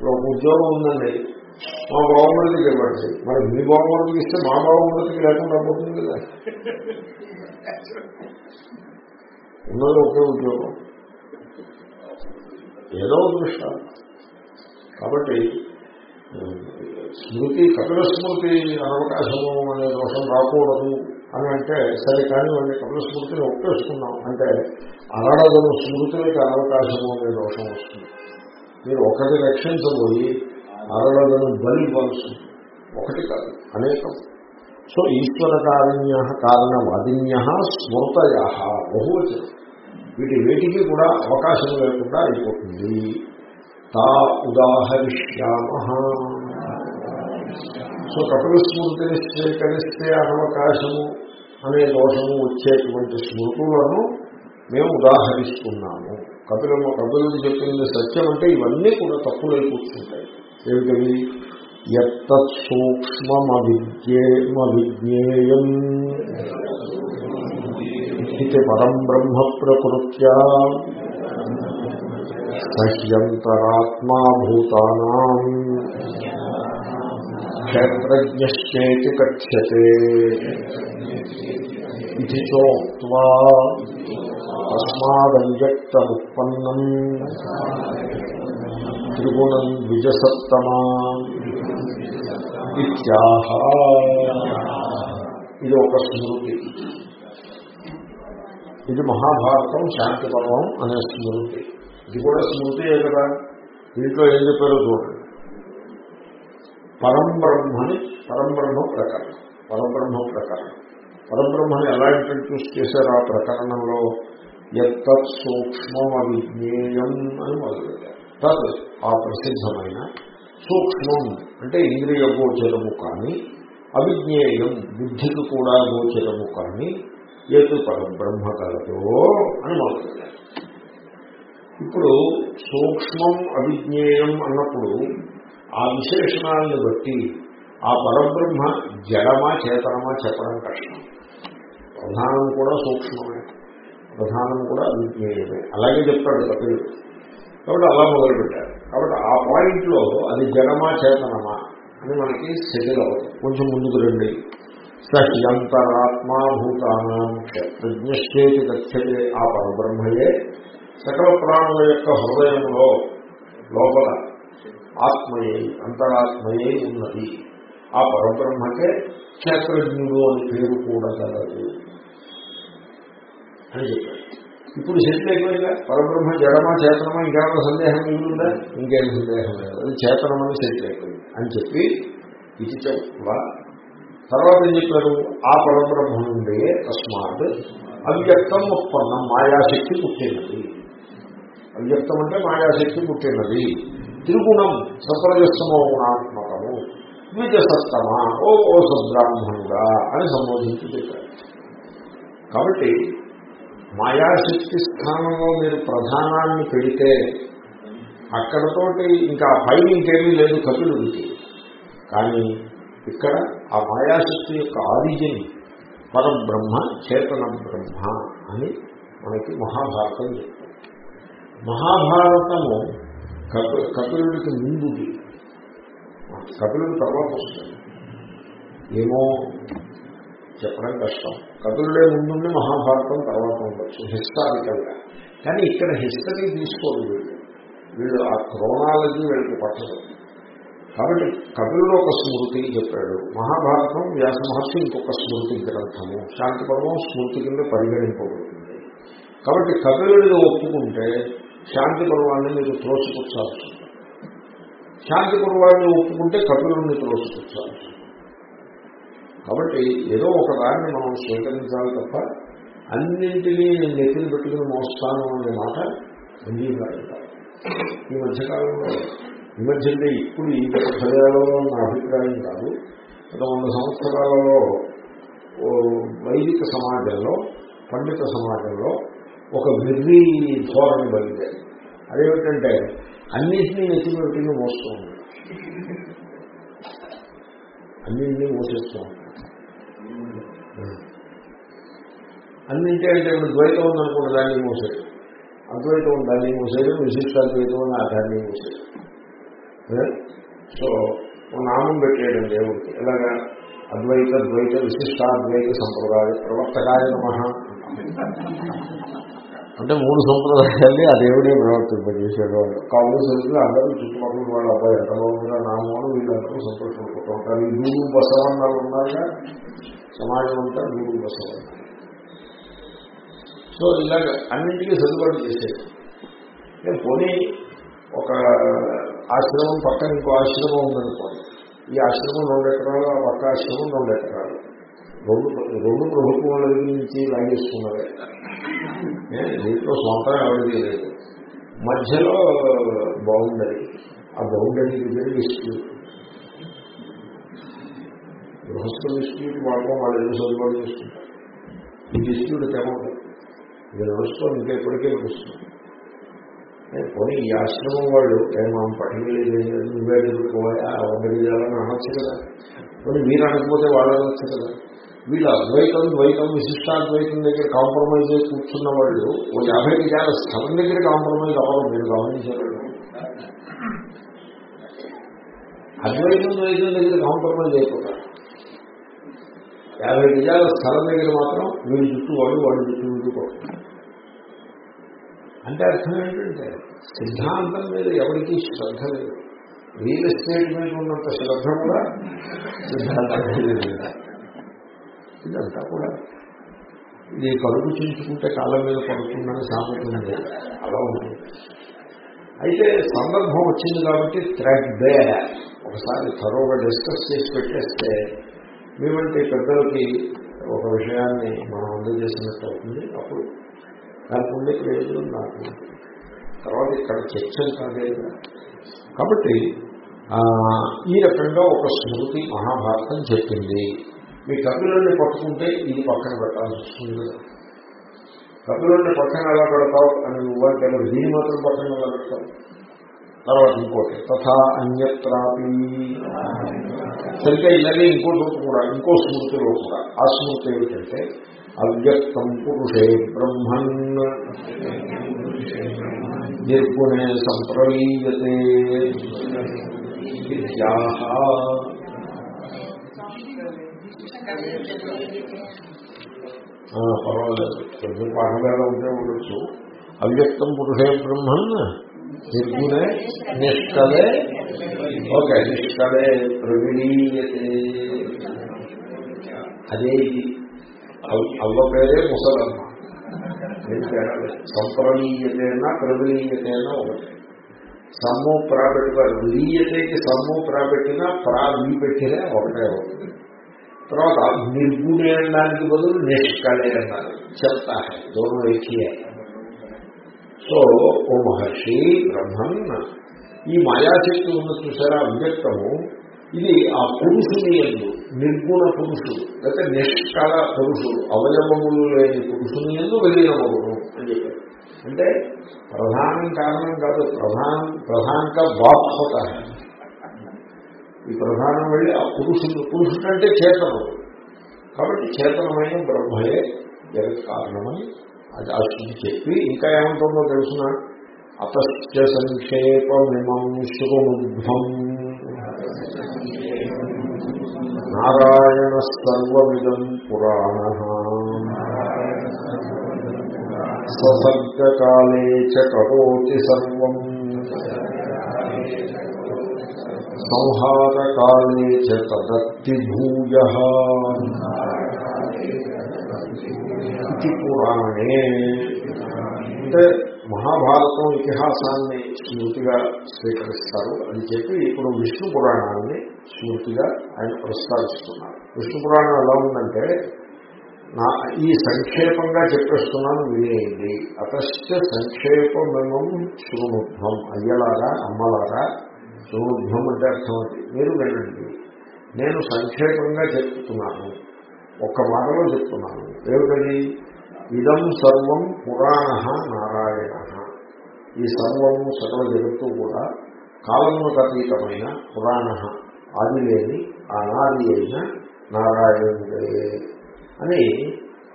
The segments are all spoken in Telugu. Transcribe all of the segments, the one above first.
ఇప్పుడు ఒక ఉద్యోగం ఉందండి. మా బావమరిదికి ఇవ్వండి మరి మీ బావమరిదికి ఇస్తే మా బావమరిదికి లేకుండా పోతుంది కదా. ఉన్నది ఒకే ఉద్యోగం. ఏదో దృష్ట. కాబట్టి స్మృతి కపిల స్మృతి అనవకాశము అనే దోషం రాకూడదు అని అంటే సరే కానీ వాళ్ళని కపిల స్మృతిని ఒప్పేసుకున్నాం అంటే అరడదను స్మృతులకి అనవకాశము అనే దోషం వస్తుంది. మీరు ఒకటి రక్షించబోయి అరడదను బలి ఇవ్వాల్సి ఒకటి కాదు అనేకం. సో ఈశ్వర కారణ్య కారణవాదిన్య స్మృతయ బహువచనం. వీటి వేటికి కూడా అవకాశం లేకుండా అయిపోతుంది. తా ఉదాహరిష్యామ. సో కపిల స్మృతిని స్వీకరిస్తే అనవకాశము అనే దోషము వచ్చేటువంటి స్మృతులను మేము ఉదాహరిస్తున్నాము. కపిలము కపిలుడు చెప్పింది సత్యం అంటే ఇవన్నీ కూడా తప్పులై కూర్చుంటాయి ఏమిటది? ఎత్తత్ సూక్ష్మవిజ్ఞేయం ఇది పరం బ్రహ్మ ప్రకృత్యా సహ్యంతరాత్మా భూతానా క్షేత్రజ్ఞేతి కథ్యతే. ఇది చోక్వా తస్మాదవ్యక్తముత్పన్నం త్రిగుణం ద్విజసత్తమా ఇత్యాహ. ఇది ఒక స్మృతి. ఇది మహాభారతం శాంతి పర్వం అనే స్మృతి. ఇది కూడా స్మృతియే కదా? దీంట్లో ఏం చెప్పారో చూడండి. పరంబ్రహ్మని పరంబ్రహ్మ ప్రకరణం. పరబ్రహ్మ ప్రకరణం. పరబ్రహ్మని ఎలా ఇంట్రడ్యూస్ చేశారు ఆ ప్రకరణంలో? ఎత్తత్ సూక్ష్మం అవిజ్ఞేయం అని మొదలుపెట్టారు. తత్ ఆ ప్రసిద్ధమైన సూక్ష్మం అంటే ఇంద్రియ గోచరము కానీ అవిజ్ఞేయం బుద్ధికి కూడా గోచరము కానీ ఏతు పరబ్రహ్మ కలదో అని మొదలుపెట్టారు. ఇప్పుడు సూక్ష్మం అవిజ్ఞేయం అన్నప్పుడు ఆ విశేషణాలను బట్టి ఆ పరబ్రహ్మ జడమా చేతనమా చెప్పడం కష్టం. ప్రధానం కూడా సూక్ష్మమే. ప్రధానం కూడా అద్వితీయమే అలాగే చెప్తాడు కపిలుడు కాబట్టి అలా మొదలుపెట్టారు. కాబట్టి ఆ పాయింట్లో అది జనమా చేతనమా అని మనకి సెటిల్ అవుతుంది. కొంచెం ముందుకు రండి. సహ్యంతరాత్మాభూతానం భూతానం క్షేత్రజ్ఞశ్చేతి ఆ పరబ్రహ్మయే. సకల ప్రాణుల యొక్క హృదయంలో లోపల ఆత్మయే అంతరాత్మయే ఉన్నది. ఆ పరబ్రహ్మకే క్షేత్రజ్ఞుడు అని పేరు కూడా కలదు. అని చెప్పారు. ఇప్పుడు సెటిల్ అయిపోయిందా పరబ్రహ్మ జడమా చేతనమా? ఇంకేమైనా సందేహం మిగులుందా ఇంకేం సందేహం లేదు. అది చేతనమని సెటిల్ అయిపోయింది అని చెప్పి ఇది చెప్ప తర్వాత ఏం చెప్పారు? ఆ పరబ్రహ్మ నుండే తస్మాత్ అవ్యక్తం ఉత్పన్నం మాయాశక్తి పుట్టినది. అవ్యక్తం అంటే మాయాశక్తి పుట్టినది. త్రిగుణం సత్రజస్తమో గుణాత్మకము. ద్విజసత్తమా? ఓ ఓ సద్బ్రాహ్మణుడా అని సంబోధించి చెప్పారు. కాబట్టి మాయాశక్తి స్థానంలో మీరు ప్రధానాన్ని పెడితే అక్కడతోటి ఇంకా పైన ఇంకేమీ లేదు కపిలుడికి కానీ ఇక్కడ ఆ మాయాశక్తి యొక్క ఆరిజిన్ పరబ్రహ్మ చేతన బ్రహ్మ అని మనకి మహాభారతం చెప్తుంది. మహాభారతము కపి కపిలుడికి ముందుది. కపిలుడు తర్వాత వస్తుంది. ఏమో చెప్పడం కష్టం. కథలుడే ముందుండి మహాభారతం తర్వాత ఉండొచ్చు హిస్టారికల్గా. కానీ ఇక్కడ హిస్టరీ తీసుకోరు వీళ్ళు. వీళ్ళు ఆ క్రోనాలజీ వీళ్ళకి పట్టదు. కాబట్టి కపిలుడు ఒక స్మృతి చెప్పాడు. మహాభారతం వ్యాస మహర్షి ఇంకొక స్మృతి గ్రంథము. శాంతి పర్వం స్మృతి కింద పరిగణింపబడుతుంది. కాబట్టి కపిలుడిని ఒప్పుకుంటే శాంతి పర్వాన్ని మీరు త్రోసిపుచ్చాల్సి ఉంటుంది శాంతి పర్వాన్ని ఒప్పుకుంటే కపిలుడిని త్రోసిపుచ్చాల్సి ఉంటుంది కాబట్టి ఏదో ఒక దాన్ని మనం స్వీకరించాలి తప్ప అన్నింటినీ నేను నెత్తిని పెట్టుకుని మోస్తాను అనే మాట అంగీకారం ఈ మధ్యకాలంలో ఈ మధ్య అంటే ఇప్పుడు ఈ పర్యాలలో నా అభిప్రాయం కాదు. గత వంద సంవత్సరాలలో వైదిక సమాజంలో పండిత సమాజంలో ఒక విర్రి ధోరణి బయలుదేరి అదేమిటంటే అన్నింటినీ నెత్తిని పెట్టుకుని మోస్తూ ఉన్నాడు అన్నింటినీ మోసేస్తూ అన్నింటి అంటే ఇప్పుడు ద్వైతం ఉందనుకోండి దాన్ని మూసేయడం అద్వైతం దాన్ని మూసేయడం విశిష్టాద్వైతం అని ఆ దాన్ని మూసేయడం సో నామం పెట్టేయడం దేవుడికి. ఎలాగా? అద్వైత ద్వైత విశిష్టాద్వైత సంప్రదాయ ప్రవర్తకాయ నమ. అంటే మూడు సంప్రదాయాల్ని ఆ దేవుడే ప్రవర్తింపజేసాడు వాళ్ళు కాంగ్రెస్ సరుకులు అందరూ చుట్టుపక్కల వాళ్ళ అబ్బాయి ఎక్కడ ఉన్నారా నామం వీళ్ళందరూ సంతోషపడుతూ ఉంటారు. ఈ దూడు బసవన్నాలు ఉన్నారుగా? సమాజం అంతా దూడు బసవన్న సో ఇలాగ అన్నింటికీ సర్దుబాటు చేసేది నేను పోనీ ఒక ఆశ్రమం పక్కన ఇంకో ఆశ్రమం ఉందనుకోండి. ఈ ఆశ్రమం రెండు ఎకరాలు ఆ పక్క ఆశ్రమం రెండు ఎకరాలు. రెండు రెండు ప్రభుత్వాల దగ్గర నుంచి లాగేసుకున్నదే దీంట్లో సొంతం ఎవరిది లేదు మధ్యలో బౌండరీ ఆ బౌండరీ దగ్గర గృహస్థ డిస్ప్యూట్ వాళ్ళకం వాళ్ళు ఎన్ని సదుపాయాలు చేసుకుంటారు. ఈ డిస్ప్యూట్ ఏమవుతుంది ఇది నడుస్తాం ఇంకా ఇప్పటికే నడుస్తుంది పోనీ ఈ ఆశ్రమం వాళ్ళు నేను మనం పట్టుకెళ్ళేది నువ్వే ఎదుర్కోవాలా ఆ వంద అనొచ్చు కదా. పోనీ మీరు అనకపోతే వాళ్ళు అనొచ్చు కదా. వీళ్ళు అద్వైతం ద్వైతం విశిష్టాద్వైతం దగ్గర కాంప్రమైజ్ అయి కూర్చున్న వాళ్ళు ఓ యాభై విధాల స్థలం దగ్గర కాంప్రమైజ్ అవ్వడం మీరు గమనించారు అద్వైతం ద్వైతం దగ్గర కాంప్రమైజ్ అయిపోతారు. యాభై గజాల స్థలం దగ్గర మాత్రం వీడి చుట్టూ వాడు వాడి చుట్టూ వీళ్ళు అంటే అర్థం ఏంటంటే సిద్ధాంతం మీద ఎవరికీ శ్రద్ధ లేదు. రియల్ ఎస్టేట్ మీద ఉన్నంత శ్రద్ధ కూడా సిద్ధాంతం ఇదంతా కూడా ఇది కలుపు చించుకుంటే కాలం మీద పడుతుందని సాగుతుంది. అలా ఉంటుంది. అయితే సందర్భం వచ్చింది కాబట్టి థ్రెడ్ డే ఒకసారి త్వరగా డిస్కస్ చేసి పెట్టేస్తే మేమంటే పెద్దలకి ఒక విషయాన్ని మనం అందజేసినట్టు అవుతుంది. అప్పుడు దానికి ఉండే ప్రయోజనం నాకు తర్వాత ఇక్కడ చర్చలు కాదే కాబట్టి ఈ రకంగా ఒక స్మృతి మహాభారతం చెప్పింది. మీ కపిలని పట్టుకుంటే ఇది పక్కన పెట్టాల్సి వస్తుంది కపిలని పక్కన ఎలా పెడతావు అని నువ్వంటే మరి దీని మాత్రం పక్కన ఎలా పెడతావు? తర్వాత ఇంకోటి తథా అన్యత్రాపి సరిగ్గా ఇలాగే ఇంకో చోట కూడా ఇంకో స్మృతిలో కూడా ఆ స్మృతి ఏమిటంటే అవ్యక్తం పురుషే బ్రహ్మన్ నిర్గుణే సంప్రలీయతే విద్యాః ఆ, పర్వాలేదు కొంచెం పాఠంగా ఉంటే ఉండొచ్చు అవ్యక్తం పురుషే బ్రహ్మన్ నిర్గుణే నిష్కలే ఓకే నిష్కలే ప్రవిలీయతే అదే ఇది అవ్- అవ్వ పేరే ముసలమ్మ ఏం తేడా లేదు. సంప్రలీయతేనా ప్రవిలీయతేనా ఒకటి సమ్ము ప్రా పెట్టుకోవాలి విలీయతేకి సమ్ము ప్రా పెట్టినా ప్రా వీ పెట్టినా ఒకటే ఒకటి తర్వాత నిర్గుణే అనడానికి బదులు నిష్కళే అన్నారు చెప్తా దోనో ఎక్కియే సో ఓ మహర్షి బ్రహ్మన్ ఈ మాయాశక్తి ఉన్న చూసారా అవ్యక్తము? ఇది ఆ పురుషుని ఎందు నిర్గుణ పురుషుడు లేకపోతే నిష్కళ పురుషుడు అవయవములు లేని పురుషుని ఎందు విలీనమవును అని చెప్పారు. అంటే ప్రధానం కారణం కాదు ప్రధాన ప్రధానంగా బాప్త ఈ ప్రధానం వెళ్ళి ఆ పురుషుడు పురుషుడు అంటే చేతనం. కాబట్టి చేతనమైన బ్రహ్మయే జగత్ కారణమని అది ఆ శుద్ధి చెప్పి ఇంకా ఏమంటుందో తెలుసిన? అతశ్చ సంక్షేపమిమం శృముధ్వం నారాయణ సర్వమిదం పురాణ. ససర్గకాలే చ సర్వం. సంహారకాలే చదత్తి భూయ ఇది పురాణే అంటే మహాభారతం ఇతిహాసాన్ని స్మృతిగా స్వీకరిస్తారు అని చెప్పి ఇప్పుడు విష్ణు పురాణాన్ని స్మృతిగా ఆయన ప్రస్తావిస్తున్నారు. విష్ణు పురాణం ఎలా ఉందంటే నా ఈ సంక్షేపంగా చెప్పేస్తున్నాను వినేయండి. అతశ్చ సంక్షేపమేమం శృణుధ్వం అయ్యలారా అమ్మలారా శృణుధ్వం అంటే అర్థం మీరు వినండి. నేను సంక్షేపంగా చెప్తున్నాను. ఒక్క మాటలో చెప్తున్నాను. ఏమిటది? ఇదం సర్వం పురాణ నారాయణ. ఈ సర్వము సకల జగత్తు కూడా కాలంలో అతీతమైన పురాణ. ఆది లేని అనాది అయిన నారాయణుడే. అని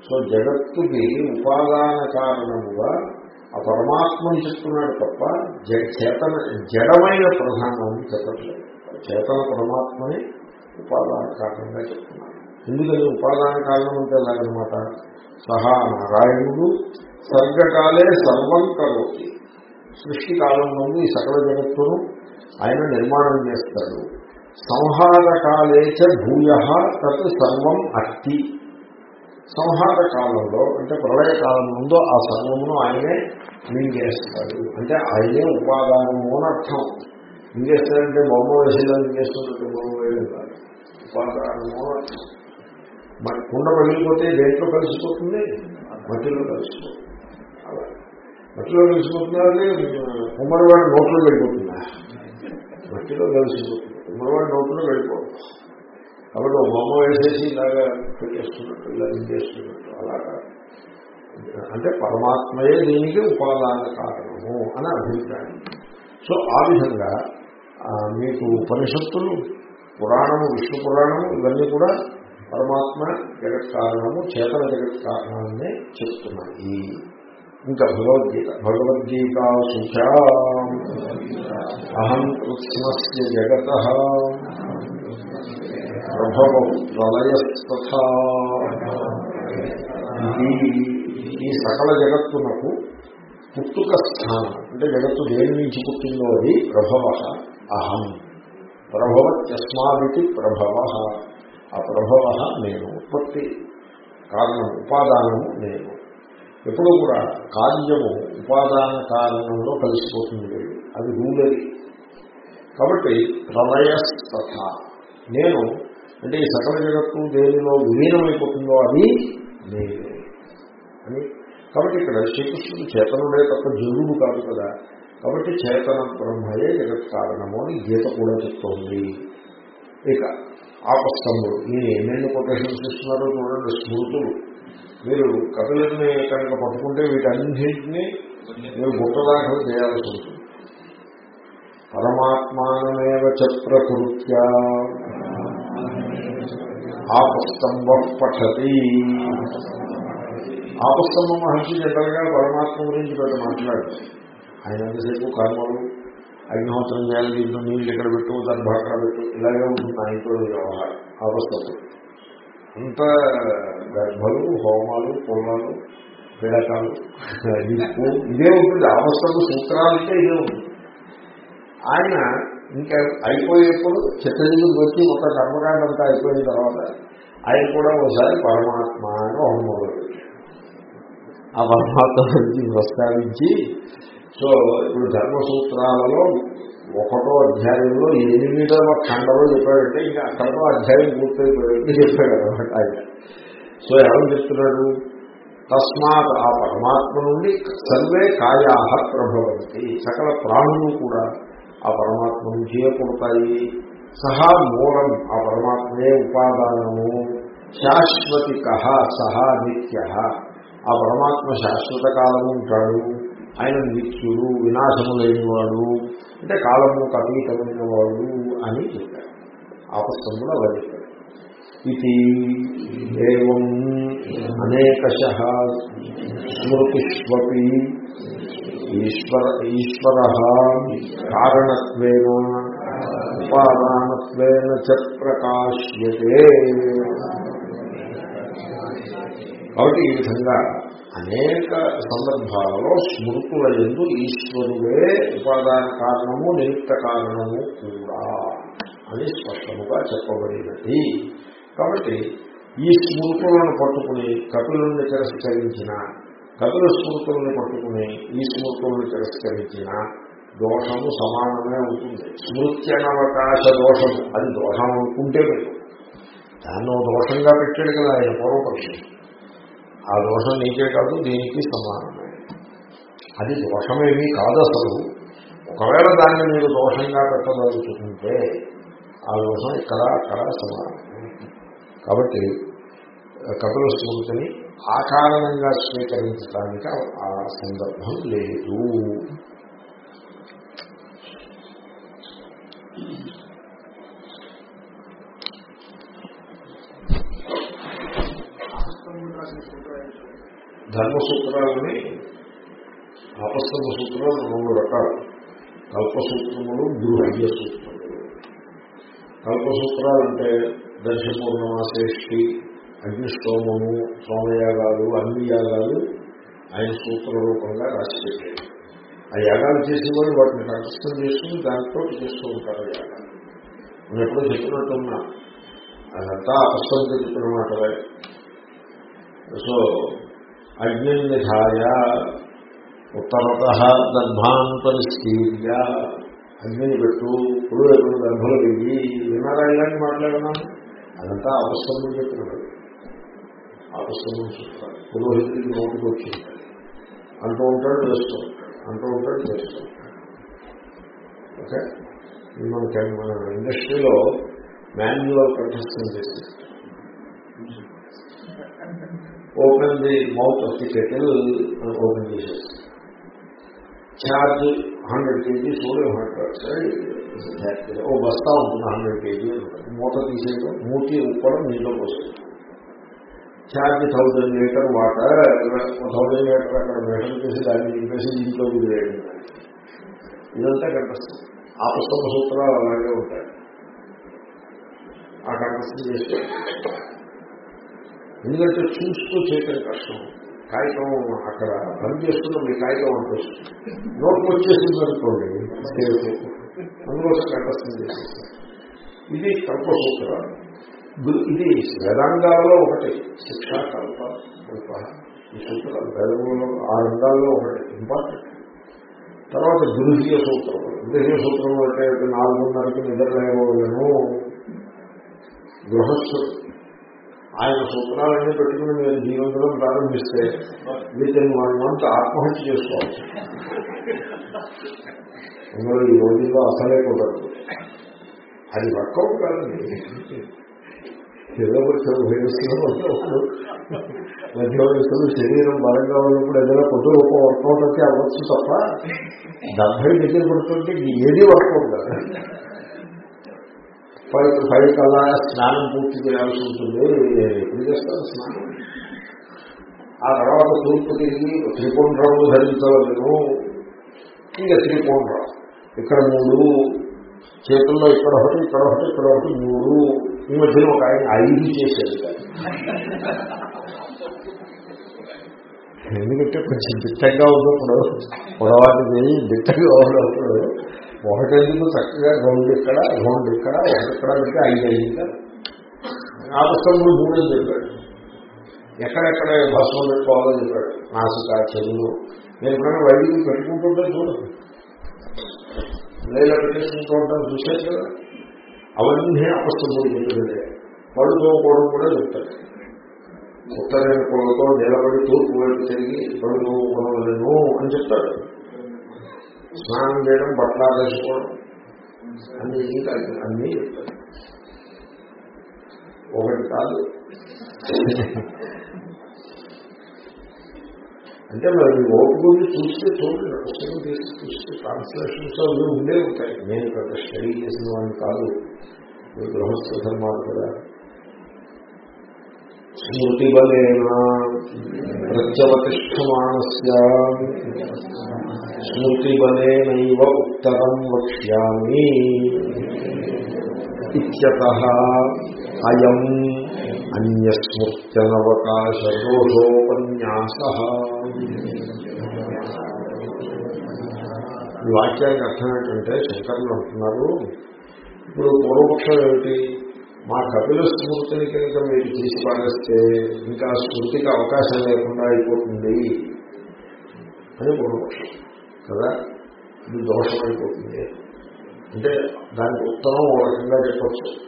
సో జగత్తుకి ఉపాదాన కారణముగా ఆ పరమాత్మని చెప్తున్నాడు తప్ప చేతన జడమైన ప్రధానం చెప్పట్లేదు. చేతన పరమాత్మని ఉపాదాన కారణంగా చెప్తున్నాడు. ఎందుకని ఉపాదాన కారణం అంటే ఎలాగనమాట? సహా నారాయణుడు సర్గకాలే సర్వం కరోతి. సృష్టి కాలం నుండి ఈ సకల జగత్తును ఆయన నిర్మాణం చేస్తాడు. సంహార కాలేచ భూయ తత్ సర్వం అస్తి సంహార కాలంలో అంటే ప్రళయ కాలం ముందు ఆ సర్వమును ఆయనే మింగేస్తాడు. అంటే ఆయనే ఉపాదానము అని అర్థం. మింగేస్తాడంటే బొమ్మ వేసేదాన్ని చేస్తున్నట్టు బొమ్మ వేయడం కాదు. ఉపాదానము అని అర్థం. మరి కుండ పగిలిపోతే దేంట్లో కలిసిపోతుంది? మట్టిలో కలిసిపోతుంది. మట్టిలో కలిసిపోతున్నది కుమ్మరివాడి నోట్లో వెళ్ళిపోతుందా? మట్టిలో కలిసిపోతుంది. కుమ్మరివాడి నోట్లో వెళ్ళిపోతుంది. కాబట్టి ఒక బొమ్మ వేసేసి ఇలాగా పెట్టేస్తున్నట్టు ఇలా చేస్తున్నట్టు అలాగా. అంటే పరమాత్మయే దీనికి ఉపాదాన కారణము అని అభిప్రాయం. సో ఆ విధంగా మీకు ఉపనిషత్తులు పురాణము విష్ణు పురాణము ఇవన్నీ కూడా పరమాత్మ జగత్ కారణము చేతన జగత్ కారణాన్ని చెప్తున్నాయి. ఇంకా భగవద్గీత భగవద్గీత శుచ అహం కృష్ణస్ జగత. ప్రభవ ప్రళయస్తథా ఈ సకల జగత్తునకు పుట్టుక స్థానం అంటే జగత్తు దేని నుంచి పుట్టిందో అది ప్రభవ అహం. ప్రభవ తస్మాదితి ప్రభవ. ఆ ప్రభవ నేను ఉత్పత్తి కారణం ఉపాదానము నేను. ఎప్పుడు కూడా కార్యము ఉపాదాన కారణంలో కలిసిపోతుంది అది రూలది కాబట్టి కాబట్టి ప్రళయస్తథ. నేను అంటే ఈ సకల జగత్తు దేనిలో విలీనమైపోతుందో అది నేనే. అని. కాబట్టి ఇక్కడ శ్రీకృష్ణుడు చేతనుడే తప్ప జీవుడు కాదు కదా. కాబట్టి చేతన బ్రహ్మయే జగత్ కారణము అని గీత కూడా చెప్తోంది. ఇక ఆపస్తంభుడు ఈయన ఏమేమి కొటేషన్స్ ఇస్తున్నారో చూడండి స్మృతులు. మీరు కథలని కనుక పట్టుకుంటే వీటన్నింటినీ మీరు గుట్టదాఖలు చేయాల్సి ఉంటుంది. పరమాత్మానమేవ చ ఆపస్తంభ పఠతి. ఆపస్తంభ మహర్షి జనరల్గా పరమాత్మ గురించి పెద్ద మాట్లాడుతుంది ఆయన ఎంతసేపు కర్మలు అగ్నిహోత్రం చేయాలి దీంట్లో నీళ్ళు ఎక్కడ పెట్టు దాన్ని అక్కడ పెట్టు ఇలాగే ఉంటుంది ఆయనతో వ్యవహారం ఆపస్తంభం అంత గర్భలు హోమాలు పొలాలు పిడకాలు ఇదే ఉంటుంది. అవస్థలు సూత్రాలంటే ఇదే ఉంటుంది. ఆయన ఇంకా అయిపోయేప్పుడు చిత్తదిగులు వచ్చి ఒక కర్మకాండ అంతా అయిపోయిన తర్వాత ఆయన కూడా ఒకసారి పరమాత్మ అని ఒక మొదలు ఆ పరమాత్మ గురించి ప్రస్తావించి సో ఇప్పుడు ధర్మసూత్రాలలో ఒకటో అధ్యాయంలో ఎనిమిదవ ఖండలో చెప్పాడంటే ఇంకా అక్కడతో అధ్యాయం పూర్తయిపోయింది చెప్పాడు అనమాట ఆయన. సో ఏమని చెప్తున్నాడు తస్మాత్ ఆ పరమాత్మ నుండి సర్వే కాయా ప్రభవంతి. సకల ప్రాణులు కూడా ఆ పరమాత్మ నుంచే పుడతాయి. సహా మూలం ఆ పరమాత్మే ఉపాదానము. శాశ్వతిక సహా నిత్య. ఆ పరమాత్మ శాశ్వత కాలము ఉంటాడు. ఆయన నిత్యుడు వినాశము లేనివాడు అంటే కాలము అతీతమైన వాడు అని చెప్పారు. ఆపస్తంభుడు అలా చెప్పారు. ఇది ఏం అనేకశ స్మృతిష్వపి ఈశ్వర ఈశ్వర కారణత్వేన ఉపాదానత్వేన చ ప్రకాశ్యతే. కాబట్టి ఈ విధంగా అనేక సందర్భాలలో స్మృతుల ఎందు ఈశ్వరుడే ఉపాదాన కారణము నిమిత్త కారణము కూడా అని స్పష్టముగా చెప్పబడినది. కాబట్టి ఈ స్మృతులను పట్టుకుని కపిలుని తిరస్కరించిన కపిల స్మృతులను పట్టుకుని ఈ స్మృతులను తిరస్కరించిన దోషము సమానమే ఉంటుంది స్మృత్యనవకాశ దోషము అది దోషం అనుకుంటే మీరు దాన్ని దోషంగా పెట్టాడు కదా ఆయన పూర్వపక్షం ఆ దోషం నీకే కాదు దీనికి సమానమే అది దోషమేమీ కాదు అసలు ఒకవేళ దాన్ని మీరు దోషంగా పెట్టదలుచుకుంటే ఆ దోషం ఇక్కడ అక్కడ సమానమే కాబట్టి కపిల స్మృతిని ఆ కారణంగా స్వీకరించడానికి ఆ సందర్భం లేదు. ధర్మసూత్రాలని ఆపస్తమ సూత్రాలు రెండు రకాలు. కల్పసూత్రములు గృహ్య సూత్రములు కల్పసూత్రాలు అంటే దర్శపూర్ణమాశేష్టి అగ్నిష్టోమము సోమయాగాలు అన్ని యాగాలు ఆయన సూత్ర రూపంగా రాసిపెట్టాడు ఆ యాగాలు చేసేవాళ్ళు వాటిని కంఠస్థం చేసుకుని దాంతో చేస్తూ ఉంటారు యాగాలు. నేను ఎప్పుడో చెప్పినట్టున్నా. అదంతా అపస్తంతో చెప్పిన మాటలే. సో అగ్నిధాయ ఉత్తరత దర్భాన్ పరిస్థిత్య అగ్నిని పెట్టు ఇప్పుడు ఎప్పుడు గర్భలు వెయ్యి విన్నారా ఇలాంటి మాట్లాడినాను అదంతా అపస్తంభం చెప్పినాడు అపస్తంభం చెప్తారు పురోహితుడికి నోటికి వచ్చి అంటూ ఉంటాడు చేస్తూ అంటూ ఉంటాడు చేస్తూ ఓకే? మనకి మన ఇండస్ట్రీలో మాన్యువల్ కంటెస్టెంట్ చేసి open the mouth of the kettle open చేసేసి ఛార్జ్ హండ్రెడ్ కేజీస్ హండ్రెడ్ ఓ బస్తా ఉంటుంది హండ్రెడ్ కేజీ మూత తీసేయడం మూతి ఉప్పడం నీళ్ళు పోసేయడం charge thousand litre water thousand litre అక్కడ మెషర్ చేసి దాన్ని నింపేసి ఇంట్లో వదిలేయడం ఇదంతా కంటస్థం ఆ పుస్తక సూత్రాలు అలాగే ఉంటాయి. ఆ కంటస్థం చేస్తే ఎందుకంటే చూస్తూ చేయటం కష్టం. కాగితం అక్కడ పని చేస్తున్న మీ కాగితం అనిపిస్తుంది. నోట్కి వచ్చేసింది అనుకోండి అందులో కంటస్థం చేసేస్తారు ఇది కల్పసూత్రాలు ఇది వేదాంగాలలో ఒకటి. శిక్షా కల్ప కల్ప. ఈ సూత్రాలు వేదంలో ఆ రంగాల్లో ఒకటి. ఇంపార్టెంట్. తర్వాత గృహీయ సూత్రం. గృహీయ సూత్రం అంటే నాలుగున్నరకి నిద్రలేవను గృహస్థు ఆయన సూత్రాలన్నీ పెట్టుకుని మీరు జీవితంలో ప్రారంభిస్తే వీటిని ఇన్ వన్ మంత్ ఆత్మహత్య చేసుకోవచ్చు అందులో ఈ రోజుల్లో అసలే కుదరదు. అది వర్కౌట్ కాదండి. ఏదో కొంచెం వయస్సులో మధ్య వయసులో శరీరం బలంగా ఉన్నప్పుడు ఏదైనా కొద్ది ఒక వర్కౌట్ అయితే అవ్వచ్చు తప్ప డెబ్బై డిగ్రీ పడుతుంటే ఏది వర్కౌట్ కాదు. ఫైవ్ ఫైవ్ కల్లా స్నానం పూర్తి చేయాల్సి ఉంటుంది. ఎప్పుడు చేస్తారు స్నానం? ఆ తర్వాత తూర్పు తిరిగి త్రిపుండ్రములు ధరించవలను. ఇంకా త్రిపుండ్ర ఇక్కడ మూడు చేతుల్లో ఇక్కడ ఒకటి ఇక్కడ ఒకటి ఇక్కడ ఒకటి మూడు. ఈ మధ్యన ఒక ఆయన ఐదు చేసేది ఎందుకంటే కొంచెం దిట్టంగా ఉన్నప్పుడు పొడవాటి చేయి దిట్టంగా ఉన్నప్పుడు ఒకటి ఎందుకు చక్కగా రెండు ఇక్కడ రెండు ఇక్కడ ఒకటి ఇక్కడ పెట్టి ఐదు ఐదు ఆ పుస్తకంలో మూడు అని చెప్పాడు. ఎక్కడెక్కడ భస్మం పెట్టుకోవాలని చెప్పాడు. నాసిక చెరువు. నేను ఎప్పుడైనా వైద్యులు పెట్టుకుంటుంటే చూడదు లేదా పెట్టేసుకుంటూ ఉంటాను చూసారు కదా. అవన్నీ అపస్తముడు చెప్పిందే. పడుకోకపోవడం కూడా చెప్తాడు. ఉత్తరైన పొలతో నిలబడి తూర్పు వైపు తిరిగి పడుకోకూడదు అని చెప్తాడు. స్నానం చేయడం బట్టలు వేసుకోవడం అన్ని ఇంకా అన్నీ చెప్తాడు ఒకటి కాదు. అంటే మరి ఓపు గురించి చూస్తే చూడండి పుస్తకం తీసి చూస్తే ట్రాన్స్లేషన్స్ అవి ఉండే ఉంటాయి. నేను ఇక్కడ స్టడీ చేసిన వాడిని కాదు. గృహస్థ ధర్మాలు కదా. స్మృతి బలేన ప్రత్యవతిష్టమానస్య స్మృతి ఉత్తరం వక్ష్యామి ఇత్యత అయం అన్యస్మృత్యనవకాశదోషోపన్యాస ఈ వాక్యానికి అర్థం ఏంటంటే శంకర్లు అంటున్నారు ఇప్పుడు పూర్వపక్షం ఏమిటి? మా కపిల స్మృతిని కనుక మీరు తీసి పారేస్తే ఇంకా స్మృతికి అవకాశం లేకుండా అయిపోతుంది అని పూర్వపక్షం. కదా? ఇది దోషమైపోతుంది. అంటే దానికి ఉత్తరం ఓ రకంగా చెప్పచ్చు.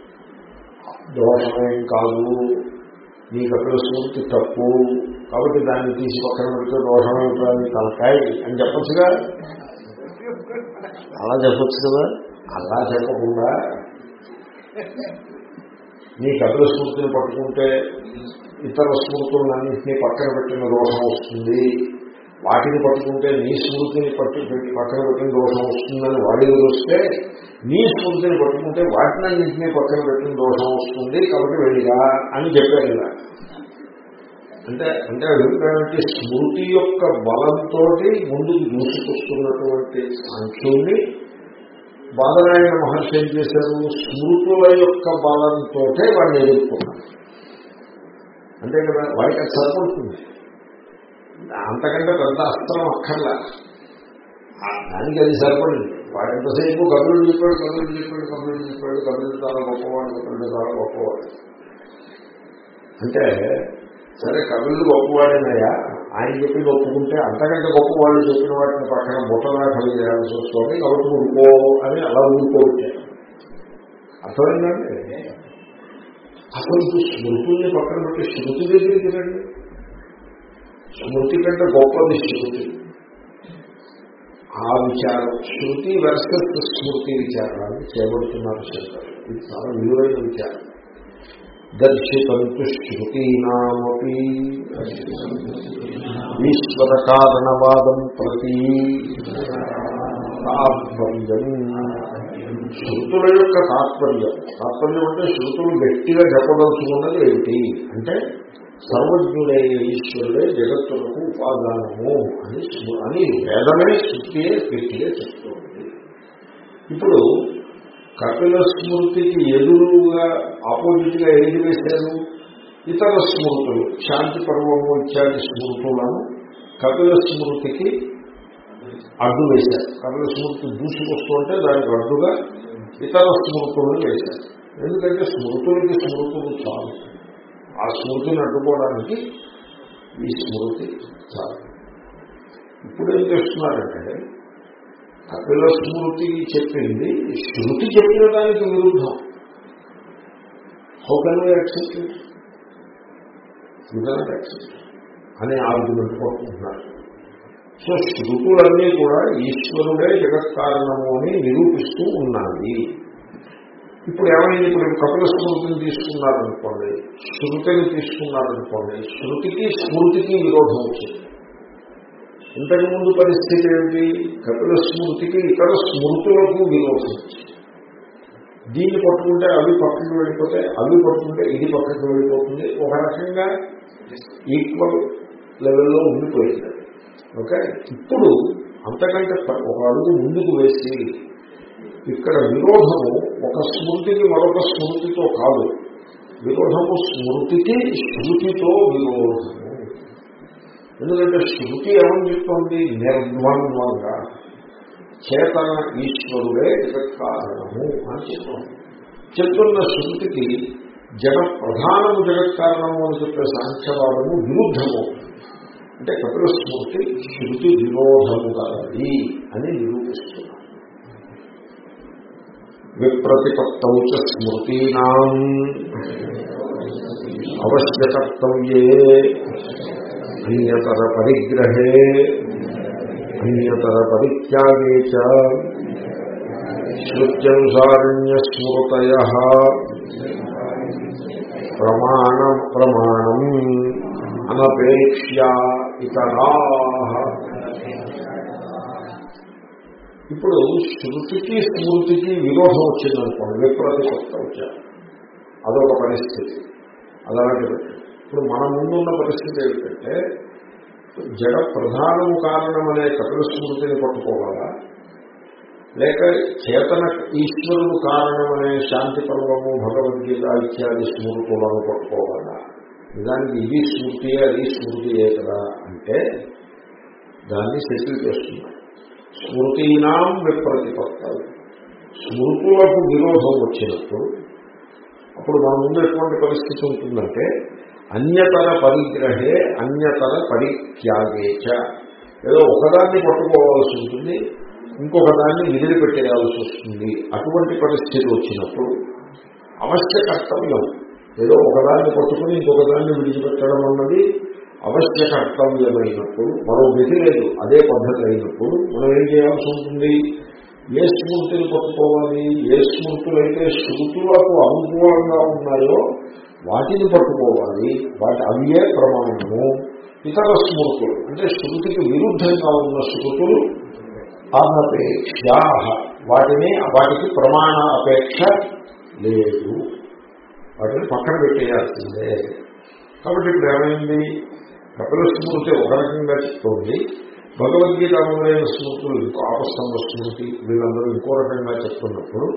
దోషమేం కాదు. నీ కపిల స్మృతి తప్పు. కాబట్టి దాన్ని తీసి పక్కన పెడితే దోషమైపోయింది తలకాయ అని చెప్పచ్చుగా? అలా చెప్పచ్చు కదా? అలా చెప్పకుండా నీ కపిల స్మృతిని పట్టుకుంటే ఇతర స్మృతులన్నింటినీ పక్కన పెట్టిన దోషం వస్తుంది. వాటిని పట్టుకుంటే నీ స్మృతిని పట్టు పక్కన పెట్టిన దోషం వస్తుందని వాడి వస్తే నీ స్మృతిని పట్టుకుంటే వాటినన్నింటినీ పక్కన పెట్టిన దోషం వస్తుంది కాబట్టి వెళ్ళిగా అని చెప్పారు ఇలా. అంటే అంటే అభిప్రాయం స్మృతి యొక్క బలంతో ముందుకు దూసుకొస్తున్నటువంటి సాంఖ్యుల్ని బాలనారాయణ మహర్షి ఏం చేశారు? స్మృతుల యొక్క బలంతో వాడిని ఎదుర్కొన్నారు అంతే కదా? వాడికి అది సరిపడుతుంది. అంతకంటే పెద్ద అస్త్రం అక్కర్లా. దానికి అది సరిపడింది. వాడు ఎంతసేపు కబుర్లు చెప్పాడు కబుర్లు చెప్పాడు కబుర్లు చెప్పాడు కబుర్లు చాలా గొప్పవాడు కబుర్లు చాలా గొప్పవాడు. అంటే సరే కబుర్లు గొప్పవాడేనయ్యా ఆయన చెప్పి ఒప్పుకుంటే అంతకంటే గొప్పవాళ్ళు చెప్పిన వాటిని పక్కన బుట్టలా కలిగి చేయాల్సి వస్తుంది కాబట్టి ఊరుకో అని అలా ఊరుకోవచ్చారు అర్థమైందండి? అసలు స్మృతుల్ని పక్కన పెట్టి శృతి దగ్గరికి రండి. స్మృతి కంటే గొప్పది శృతి. ఆ విచారం శృతి వర్సెస్ స్మృతి విచారాన్ని చేపడుతున్నారు శంకర్. ఇది చాలా విలువైన విచారం. దర్శితంతు శృతీనామీ ఈశ్వర కారణవాదం ప్రతి శృతుల యొక్క తాత్పర్యం. తాత్పర్యం అంటే శృతులు గట్టిగా చెప్పదలుచుకున్నది ఏమిటి అంటే సర్వజ్ఞుడే ఈశ్వరుడే జగత్తులకు ఉపాదానము అని అని వేదమే శృతియే గట్టిగా చెప్తుంది. ఇప్పుడు కపిల స్మృతికి ఎదురుగా ఆపోజిట్గా ఏది వేశారు? ఇతర స్మృతులు శాంతి పర్వము ఇత్యాది స్మృతులను కపిల స్మృతికి అడ్డు వేశారు. కపిల స్మృతి దూసుకొస్తుంటే దానికి అడ్డుగా ఇతర స్మృతులను వేశారు. ఎందుకంటే స్మృతులకి స్మృతులు చాలు. ఆ స్మృతిని అడ్డుకోవడానికి ఈ స్మృతి చాలు. ఇప్పుడు ఏం చేస్తున్నారంటే కపిల స్మృతి చెప్పింది శృతి చెప్పిన దానికి విరుద్ధం హౌ కెన్ యాక్సెప్ట్ యాక్సెప్ట్ అనే ఆర్గ్యుమెంట్ పడుకుంటున్నారు సో శృతులన్నీ కూడా ఈశ్వరుడే జగత్కారణము అని నిరూపిస్తూ ఉన్నాయి ఇప్పుడు ఏమైంది? ఇప్పుడు కపిల స్మృతిని తీసుకున్నారనుకోండి శృతిని తీసుకున్నారనుకోండి శృతికి స్మృతికి విరోధం వచ్చింది. ఇంతకుముందు పరిస్థితి ఏమిటి? కపిల స్మృతికి ఇతర స్మృతులకు విరోధం వచ్చింది. దీన్ని పట్టుకుంటే అవి పక్కకి వెళ్ళిపోతే అవి పట్టుకుంటే ఇది పక్కకి వెళ్ళిపోతుంది. ఒక రకంగా ఈక్వల్ లెవెల్లో ఉండిపోయింది. ఓకే? ఇప్పుడు అంతకంటే ఒక అడుగు ముందుకు వేసి ఇక్కడ విరోధము ఒక స్మృతికి మరొక స్మృతితో కాదు. విరోధము స్మృతికి శృతితో విరోధము. ఎందుకంటే శృతి ఏమని చెప్తోంది? నిర్ద్వంద్వంగా. చేతన ఈశ్వరుడే జగత్కారణము అని చెప్తోంది. చెప్తున్న శృతికి జగ ప్రధానము జగత్కారణము అని చెప్పే సాంఖ్యవాదము విరుద్ధము. అంటే కపిల స్మృతి శృతి విరోధము కలది అని నిరూపిస్తున్నారు. విప్రతిపత్తౌ చ స్మృతీనా అవశ్యకర్తవ్యే అన్యతర పరిగ్రహే అన్యతర పరిత్యాగే చ శృత్యనుసారణ్య స్మృతయ ప్రమాణ ప్రమాణం అనపేక్ష్య ఇతరా ఇప్పుడు శృతికి స్మృతికి విరోధం వచ్చిందనుకోండి విప్రతిపత్త వచ్చారు అదొక పరిస్థితి. అలాంటి ఇప్పుడు మన ముందున్న పరిస్థితి ఏమిటంటే జడ ప్రధానము కారణమనే కపిల స్మృతిని పట్టుకోవాలా? లేక చేతన ఈశ్వరుడు కారణమనే శాంతి పర్వము భగవద్గీత ఇత్యాది స్మృతులను పట్టుకోవాలా? నిజానికి ఇది స్మృతియే అది స్మృతియే కదా అంటే దాన్ని సెటిల్ చేస్తున్నాం స్మృతీనాం విప్రతిపత్తలు. స్మృతులకు విరోధం వచ్చినప్పుడు అప్పుడు మన ముందు ఎటువంటి పరిస్థితి ఉంటుందంటే అన్యతర పరిగ్రహే అన్యతర పరిత్యాగేచ. ఏదో ఒకదాన్ని పట్టుకోవాల్సి ఉంటుంది ఇంకొక దాన్ని విదిలిపెట్టేయాల్సి వస్తుంది. అటువంటి పరిస్థితి వచ్చినప్పుడు అవశ్య కర్తవ్యం. ఏదో ఒకదాన్ని పట్టుకుని ఇంకొక దాన్ని విడిచిపెట్టడం అన్నది అవశ్య కర్తవ్యమైనప్పుడు మరో విధి లేదు అదే పద్ధతి అయినప్పుడు మనం ఏం చేయాల్సి ఉంటుంది? ఏ స్మృతిని పట్టుకోవాలి? ఏ స్మృతులైతే శృతులకు అనుకూలంగా ఉన్నాయో వాటిని పట్టుకోవాలి. వాటి అవే ప్రమాణము. ఇతర స్మృతులు అంటే శృతికి విరుద్ధంగా ఉన్న శృతులు అనపేక్ష వాటిని వాటికి ప్రమాణ అపేక్ష లేదు. వాటిని పక్కన పెట్టేయాల్సిందే. కాబట్టి ఇప్పుడు ఏమైంది? కపిల స్మృతి ఒక రకంగా చెప్తోంది. భగవద్గీత మొదలైన స్మృతులు ఇంకో ఆపస్తంభ స్మృతి వీళ్ళందరూ ఇంకో రకంగా చెప్తున్నప్పుడు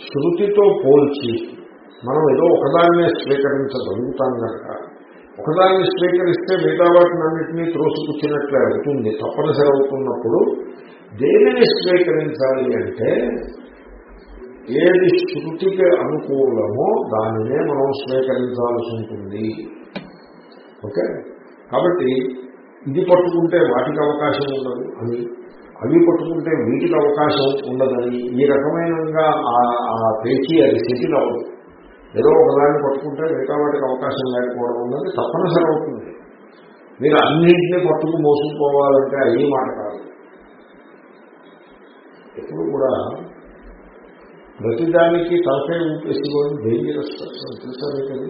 శృతితో పోల్చి మనం ఏదో ఒకదాన్నే స్వీకరించగలుగుతాం కనుక ఒకదాన్ని స్వీకరిస్తే మిగతా వాటిని అన్నింటినీ త్రోసిపుచ్చినట్లే అవుతుంది తప్పనిసరి అవుతున్నప్పుడు దేనిని స్వీకరించాలి అంటే ఏది శృతికి అనుకూలమో దానినే మనం స్వీకరించాల్సి ఉంటుంది. ఓకే? కాబట్టి ఇది పట్టుకుంటే వాటికి అవకాశం ఉండదు అని అవి పట్టుకుంటే వీటికి అవకాశం ఉండదని ఈ రకమైన ఆ పేచీ అది సెటిల్ అవ్వదు. ఏదో ఒకదాన్ని పట్టుకుంటే మిగతా వాటికి అవకాశం లేకపోవడం ఉన్నది తప్పనిసరి అవుతుంది. మీరు అన్నింటినీ పట్టుకు మోసుకుపోవాలంటే అయ్యే మాట కాదు. ఎప్పుడు కూడా ప్రతిదానికి తలకాయ ఊపేసుకోవడం డేంజరస్ పర్సన్ తెలుసా మీకు అది?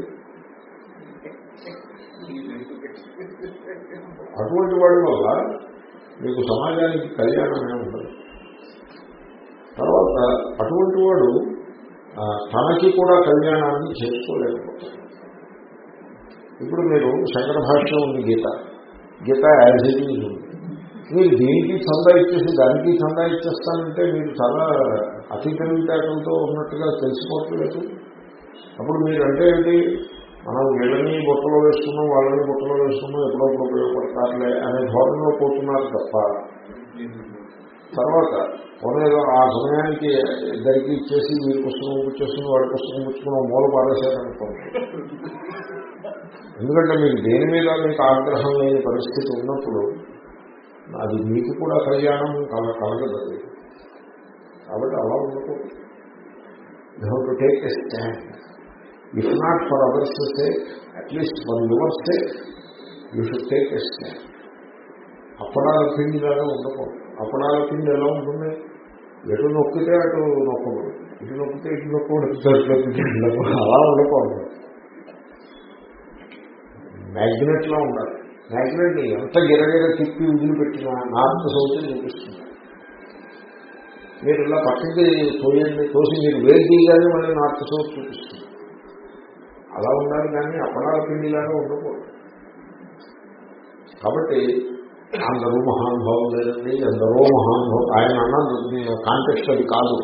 అటువంటి వాడి వల్ల మీకు సమాజానికి కళ్యాణమే ఉండదు. తర్వాత అటువంటి వాడు తనకి కూడా కళ్యాణాన్ని చేసుకోలేకపోతాడు. ఇప్పుడు మీరు శంకర భాష్యం ఉంది గీత. గీత యాజ్ ఉంది. మీరు దీనికి చందా ఇచ్చేసి దానికి చందా ఇచ్చేస్తానంటే మీరు చాలా అతి తెలివితేటలతో ఉన్నట్టుగా తెలిసిపోవట్లేదు. అప్పుడు మీరు అంటే ఏంటి? మనం వీళ్ళని బుట్టలో వేసుకున్నాం వాళ్ళని బుట్టలో వేసుకున్నాం ఎప్పుడప్పుడు ఉపయోగపడతారులే అనే ధోరణిలో పోతున్నారు తప్ప. తర్వాత కొనేదో ఆ సమయానికి ఇద్దరికి ఇచ్చేసి వీరి పుస్తకం పుచ్చేసుకుని వాడి పుస్తకం పుచ్చుకున్న మూల పారేశారనుకోండి. ఎందుకంటే మీకు దేని మీద మీకు ఆగ్రహం లేని పరిస్థితి ఉన్నప్పుడు అది మీకు కూడా కళ్యాణం కల కలగదు. కాబట్టి అలా ఉండకూడదు. You to take a stand if not for ours sake at least one your sake you should take a stand అప్పడాల పిండి లాగా ఉండకూడదు. అప్పడాల పిండి ఎలా ఉంటుంది? ఎటు నొక్కితే అటు నొక్కకూడదు. ఇటు నొక్కితే ఇటు నొక్కకూడదు. అలా ఉండకూడదు. మ్యాగ్నెట్ లా ఉండాలి. మ్యాగ్నెట్ ఎంత గిరగిర తిప్పి వదిలిపెట్టినా నార్త్ సౌత్ చూపిస్తుంది. మీరు ఇలా పక్కకి తోయండి తోసి మీరు వేరు తీయగానే మళ్ళీ నార్త్ సౌత్ చూపిస్తుంది. అలా ఉండాలి కానీ అప్పడాల పిండిలాగా ఉండకూడదు. కాబట్టి అందరూ మహానుభావం లేదండి ఎందరో మహానుభావం ఆయన అన్నది కాంటెక్స్ట్ అది కాదు.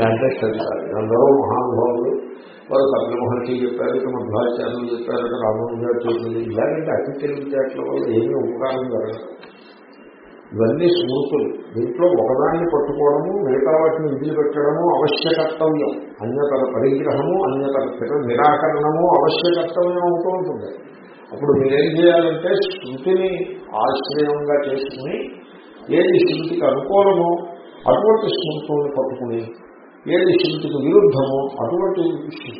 కాంటెక్స్ట్ అది కాదు. ఎందరో మహానుభావులు వారు కపిల మహర్షి చెప్పారు ఇక మధ్వాచార్యులు చెప్పారు ఇక రామానుజారు చెప్పింది ఇలాగంటే అతి తెలివితేటల వల్ల ఏమీ ఉపకారం జరగదు. ఇవన్నీ స్మృతులు. దీంట్లో ఒకదాన్ని పట్టుకోవడము మిగతా వాటిని విధులు పెట్టడము అవశ్యకర్తవ్యం. అన్యతర పరిగ్రహము అన్యతర నిరాకరణము అవశ్యకర్తవ్యం అవుతూ ఉంటుంది. అప్పుడు మీరేం చేయాలంటే శృతిని ఆశ్రయంగా చేసుకుని ఏది శృతికి అనుకూలమో అటువంటి స్మృతులను పట్టుకుని ఏది శృతికి విరుద్ధమో అటువంటి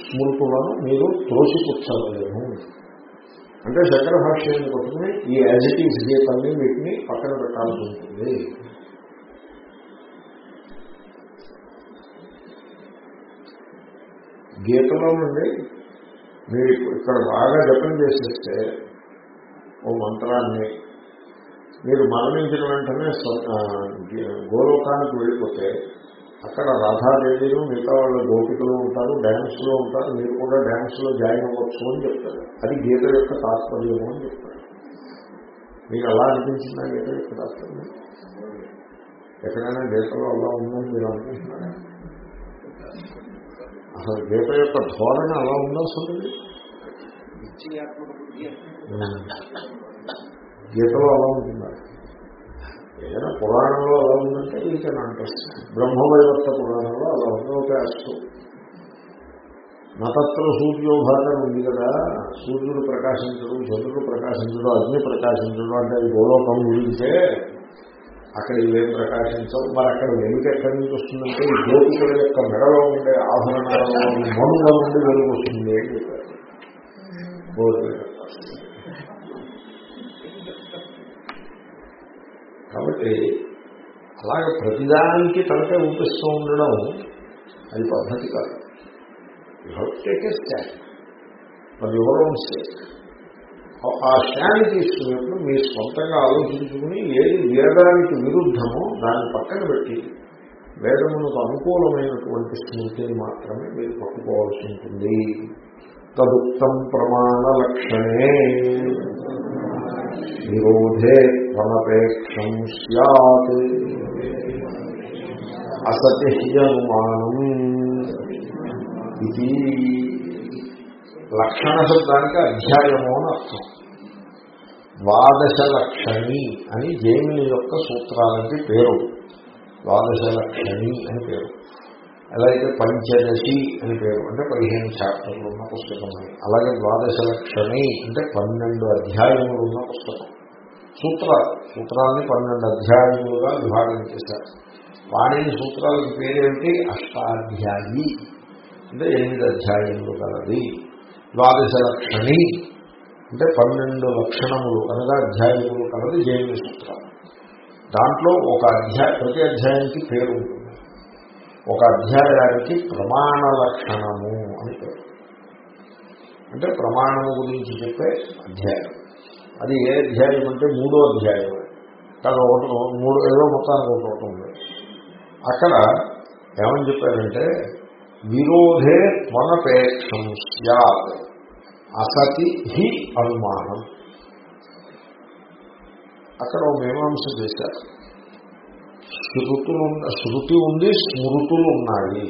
స్మృతులను మీరు త్రోసిపుచ్చలేము అంటే శంకర భాష్యాన్ని పట్టుకుని ఈ యాజిటీస్ గీతాన్ని వీటిని పక్కన పెట్టాల్సి ఉంటుంది. గీతలో నుండి మీరు ఇక్కడ బాగా జపం చేసేస్తే ఓ మంత్రాన్ని మీరు మరణించిన వెంటనే గోలోకానికి వెళ్ళిపోతే అక్కడ రాధాదేవిను మిగతా వాళ్ళ గోపికలు ఉంటారు డ్యాన్స్లో ఉంటారు మీరు కూడా డ్యాన్స్లో జాయిన్ అవ్వచ్చు అని చెప్తారు. అది గీత యొక్క తాత్పర్యము అని చెప్తారు. మీకు అలా అనిపించిందా గీత యొక్క తాత్పర్యం? ఎక్కడైనా గీతలో అలా ఉందని మీరు అనుకుంటున్నారా? అసలు గీత యొక్క ధోరణి అలా ఉందా అసలు? గీతలో అలా ఉంటున్నారు ఏదైనా పురాణంలో అలా ఉందంటే ఈ కెన్ అండర్స్టాండ్ బ్రహ్మవైవర్త పురాణంలో అలా ఉంది అస్తు నతత్ర సూర్యోభాగం ఉంది కదా సూర్యుడు ప్రకాశించడం చంద్రుడు ప్రకాశించడం అగ్ని ప్రకాశించడం అంటే అది గోలోకం గురించే అక్కడ ఇవేం ప్రకాశించవు. మరి అక్కడ వెలుగు ఎక్కడి నుంచి వస్తుందంటే ఈ యొక్క మెడలో ఉండే ఆభరణాలలో మనుల నుండి వెలుగు వస్తుంది అని చెప్పారు. కాబట్టి అలాగే ప్రతిదానికి తనకే ఊపిస్తూ ఉండడం అది పద్ధతి కాదు. టేక్ ఏ స్టాండ్ మరి ఎవరో స్టేట్ ఆ స్టాండ్ తీసుకున్నప్పుడు మీరు సొంతంగా ఆలోచించుకుని ఏది వేదానికి విరుద్ధమో దాన్ని పక్కన పెట్టి వేదమునకు అనుకూలమైనటువంటి స్మృతిని మాత్రమే మీరు పట్టుకోవాల్సి ఉంటుంది. తదుక్తం ప్రమాణలక్షణే నిరోధే త్వనపేక్షం సత్ అసతి హ్యనుమానం ఇది లక్షణ శబ్దానికి అధ్యాయము అని అర్థం. ద్వాదశ లక్షణి అని జైమిని యొక్క సూత్రాలకి పేరు. ద్వాదశ లక్షణి అని పేరు. ఎలా అయితే పంచదశి అని పేరు అంటే పదిహేను చాప్టర్లు ఉన్న పుస్తకం అని అలాగే ద్వాదశ లక్షణి అంటే పన్నెండు అధ్యాయములు ఉన్న పుస్తకం. సూత్రాలు సూత్రాలని పన్నెండు అధ్యాయములుగా విభాగం చేశారు. వాణిని సూత్రాలకు పేరేమిటి? అష్టాధ్యాయి. అంటే ఎనిమిది అధ్యాయములు కలది ద్వాదశ లక్షణి అంటే పన్నెండు లక్షణములు అనగా అధ్యాయములు కలది జైన సూత్రాలు దాంట్లో ఒక అధ్యాయ ప్రతి అధ్యాయానికి పేరు ఉంటుంది. ఒక అధ్యాయానికి ప్రమాణ లక్షణము అని పేరు. అంటే ప్రమాణము గురించి చెప్పే అధ్యాయం. అది ఏ అధ్యాయం అంటే మూడో అధ్యాయం. కానీ ఒకటి మూడు ఏదో మొత్తానికి ఒకటి ఉంది. అక్కడ ఏమని చెప్పారంటే విరోధే త్వనపేక్షం సత్ అసతి హి అనుమానం అక్కడ ఒక మీమాంస చేశారు. శృతులు శృతి ఉంది స్మృతులు ఉన్నాయి.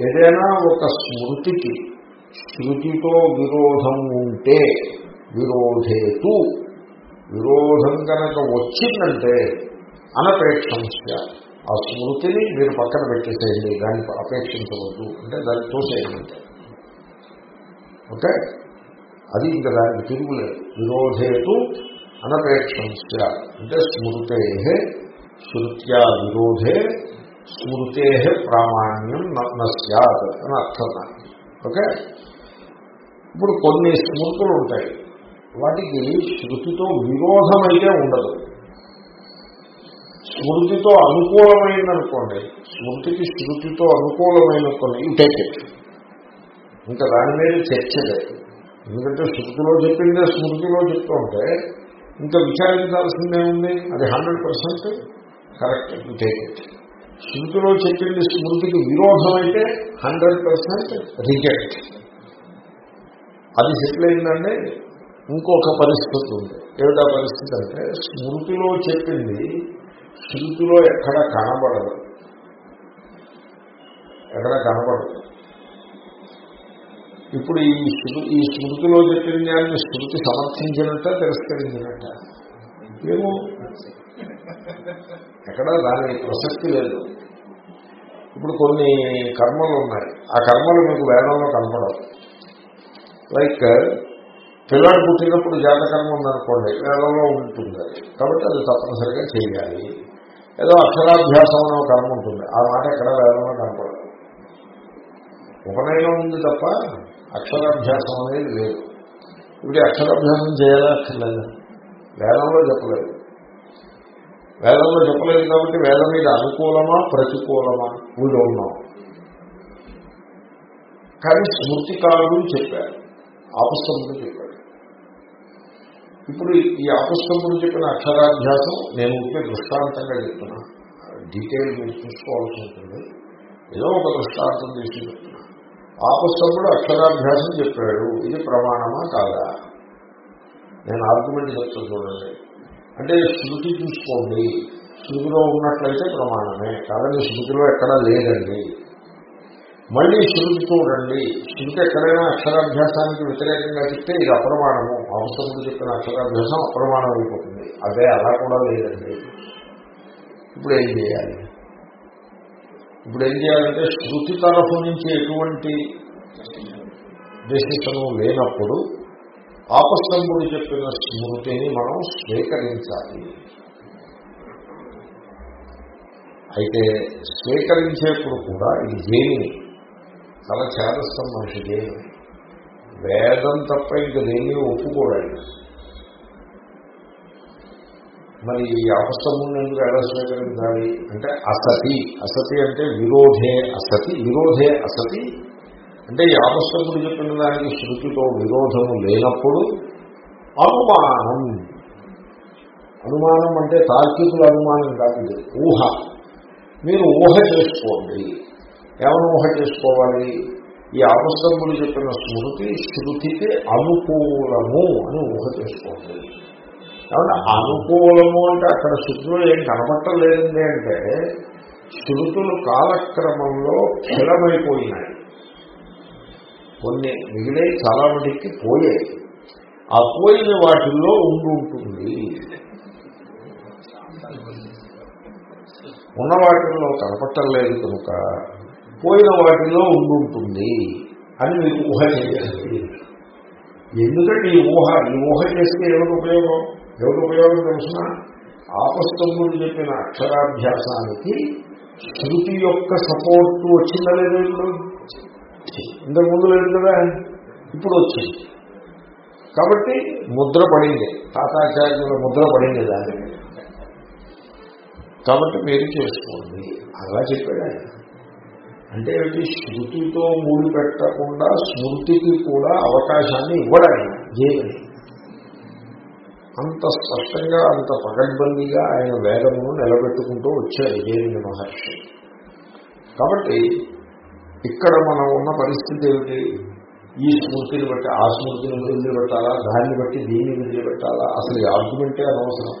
ఏదైనా ఒక స్మృతికి శృతితో విరోధం ఉంటే విరోధేతు విరోధం కనుక వచ్చిందంటే అనపేక్షం ఆ స్మృతిని మీరు పక్కన పెట్టేసేయండి దాన్ని అపేక్షించవద్దు. అంటే దాన్ని తోసేయండి ఓకే? అది ఇంకా దానికి తిరుగులేదు. విరోధేతు అనపేక్షం అంటే స్మృతే శృత్యా విరోధే స్మృతే ప్రామాణ్యం నశ్యాత్ అని అర్థం ఓకే? ఇప్పుడు కొన్ని స్మృతులు ఉంటాయి వాటికి శృతితో విరోధమైతే ఉండదు. స్మృతితో అనుకూలమైందనుకోండి స్మృతికి శృతితో అనుకూలమైన కొన్ని యూ ఇంకా దాని మీద చర్చ లేదు. ఎందుకంటే శృతిలో చెప్పిందే స్మృతిలో చెప్తూ ఉంటే ఇంకా విచారించాల్సిందే ఉంది అది hundred percent correct. You take it శృతిలో చెప్పింది స్మృతికి విరోధం అయితే హండ్రెడ్ పర్సెంట్ రిజెక్ట్. అది సెటిల్ అయిందండి ఇంకొక పరిస్థితి ఉంది. ఏమిటా పరిస్థితి అంటే స్మృతిలో చెప్పింది శృతిలో ఎక్కడ కనబడదు. ఎక్కడ కనబడదు. ఇప్పుడు ఈ ఈ స్మృతిలో చెప్పిన దాన్ని స్మృతి సమర్థించినట్ట తిరస్కరించినట్ట. ఏమో? ఎక్కడ దాని ప్రసక్తి లేదు. ఇప్పుడు కొన్ని కర్మలు ఉన్నాయి. ఆ కర్మలు మీకు వేదంలో కనపడవు. లైక్ పిల్లలు పుట్టినప్పుడు జాతకర్మ ఉందనుకోండి వేదంలో ఉంటుంది అది. కాబట్టి అది తప్పనిసరిగా చేయాలి. ఏదో అక్షరాభ్యాసం అనే కర్మ ఉంటుంది. ఆ మాట ఎక్కడ వేదంలో కనపడదు. ఉపనయనం ఉంది తప్ప అక్షరాభ్యాసం అనేది లేదు. ఇప్పుడు అక్షరాభ్యాసం చేయాలా? అక్కర్లేదు? వేదంలో చెప్పలేదు. వేదంలో చెప్పలేదు కాబట్టి వేదం మీద అనుకూలమా ప్రతికూలమా? వీళ్ళు ఉన్నాం కానీ స్మృతికారుడు చెప్పారు. ఆపుస్తముడు చెప్పాడు. ఇప్పుడు ఈ ఆపుస్తముడు చెప్పిన అక్షరాభ్యాసం నేను ఉంటే దృష్టాంతంగా చెప్తున్నా. డీటెయిల్ మీరు చూసుకోవాల్సి ఉంటుంది. ఏదో ఒక దృష్టాంతం చేసి చెప్తున్నా. ఆపుస్తముడు అక్షరాభ్యాసం చెప్పాడు. ఇది ప్రమాణమా కాదా? నేను ఆర్గ్యుమెంట్ చెప్తాను చూడండి. అంటే శృతి చూసుకోండి. శృతిలో ఉన్నట్లయితే ప్రమాణమే. కాదని శృతిలో ఎక్కడా లేదండి. మళ్ళీ శృతి చూడండి శృతి ఎక్కడైనా అక్షరాభ్యాసానికి వ్యతిరేకంగా చెప్తే ఇది అప్రమాణము. అవసరం చెప్పిన అక్షరాభ్యాసం అప్రమాణం అయిపోతుంది. అదే అలా కూడా లేదండి. ఇప్పుడు ఏం చేయాలి? ఇప్పుడు ఏం చేయాలంటే శృతి తరఫు నుంచి ఎటువంటి డెసిషను లేనప్పుడు పాపస్తంభుడు చెప్పిన స్మృతిని మనం స్వీకరించాలి. అయితే స్వీకరించేప్పుడు కూడా ఇది జైని చాలా చేదస్థం మనిషి దేని వేదం తప్ప ఇంక దేన్ని ఒప్పుకోడండి మరి ఈ ఆపస్తంభుని ఎందుకు ఎలా స్వీకరించాలి? అంటే అసతి. అసతి అంటే విరోధే అసతి. విరోధే అసతి. అంటే ఈ చెప్పిన దానికి శృతితో విరోధము లేనప్పుడు అనుమానం. అనుమానం అంటే తార్కికుల అనుమానం కాదు ఊహ. మీరు ఊహ చేసుకోండి. ఏమైనా ఊహ చేసుకోవాలి? ఈ ఆపస్తంభులు చెప్పిన స్మృతి శృతికి అనుకూలము అని ఊహ చేసుకోండి. కాబట్టి అనుకూలము అంటే అక్కడ శృతిలో ఏం కనపట్టలేదండి అంటే శృతులు కాలక్రమంలో క్షీణమైపోయినాయి. కొన్ని మిగిలే చాలా మటుకి పోయాయి ఆ పోయిన వాటిల్లో ఉండి ఉంటుంది. ఉన్న వాటిల్లో కనపట్టలేదు కనుక పోయిన వాటిలో ఉండుంటుంది అని మీకు ఊహ చేయాలి. ఎందుకంటే ఈ ఊహ ఈ ఊహ చేస్తే ఎవరికి ఉపయోగం? ఎవరికి ఉపయోగం తెలిసిన? ఆపస్తంభుడు చెప్పిన అక్షరాభ్యాసానికి శృతి యొక్క సపోర్ట్ వచ్చిందా లేదా ఇప్పుడు? ఇంతకు ముందు లేదు కదా? ఇప్పుడు వచ్చింది. కాబట్టి ముద్ర పడింది. తాతాచార్యుల ముద్ర పడింది దాని కాబట్టి మీరు చేసుకోండి. అలా చెప్పాడు ఆయన. అంటే శృతితో మూడి పెట్టకుండా స్మృతికి కూడా అవకాశాన్ని ఇవ్వడం దేవుని అంత స్పష్టంగా అంత పగడ్బందీగా ఆయన వేదమును నిలబెట్టుకుంటూ వచ్చారు జైని మహర్షి. కాబట్టి ఇక్కడ మనం ఉన్న పరిస్థితి ఏమిటి? ఈ స్మృతిని బట్టి ఆ స్మృతిని వదిలిపెట్టాలా? దాన్ని బట్టి దీన్ని వదిలిపెట్టాలా? అసలు ఈ ఆర్గ్యుమెంటే అనవసరం.